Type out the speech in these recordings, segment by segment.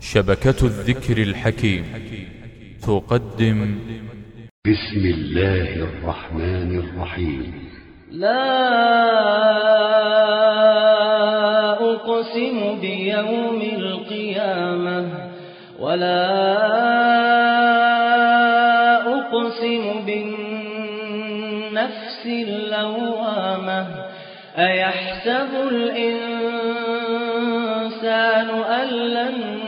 شبكة الذكر الحكيم. تقدم. بسم الله الرحمن الرحيم. لا أقسم بيوم القيامة ولا أقسم بالنفس اللوامة. أيحسب الإنسان أن لن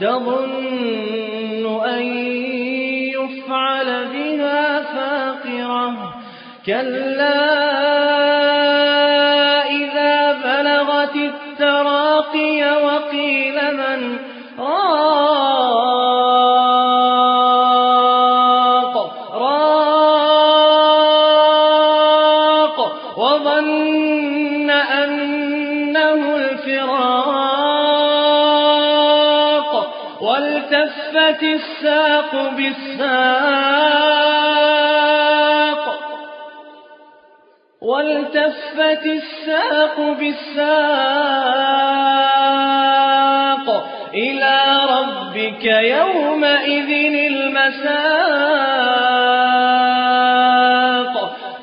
تظن أن يفعل بها فاقرة. كلا إذا بلغت التراقي والتفت الساق بالساق. والتفت الساق بالساق إلى ربك يومئذ المساق.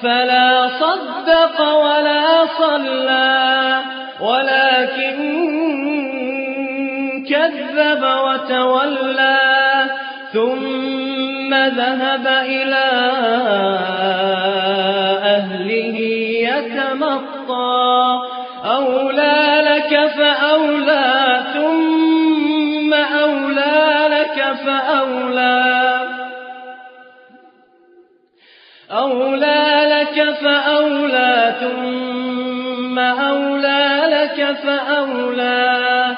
فلا صدق ولا صلى ولكن كذب وتولى ثم ذهب إلى أهله يتمطى. أولى لك فأولى ثم أولى لك فأولى. أولى لك فأولى ثم أولى لك فأولى.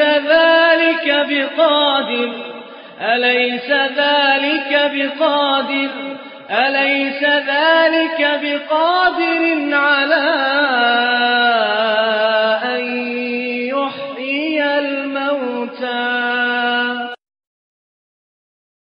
أليس ذلك بقادر؟ أليس ذلك بقادر؟ أليس ذلك بقادر على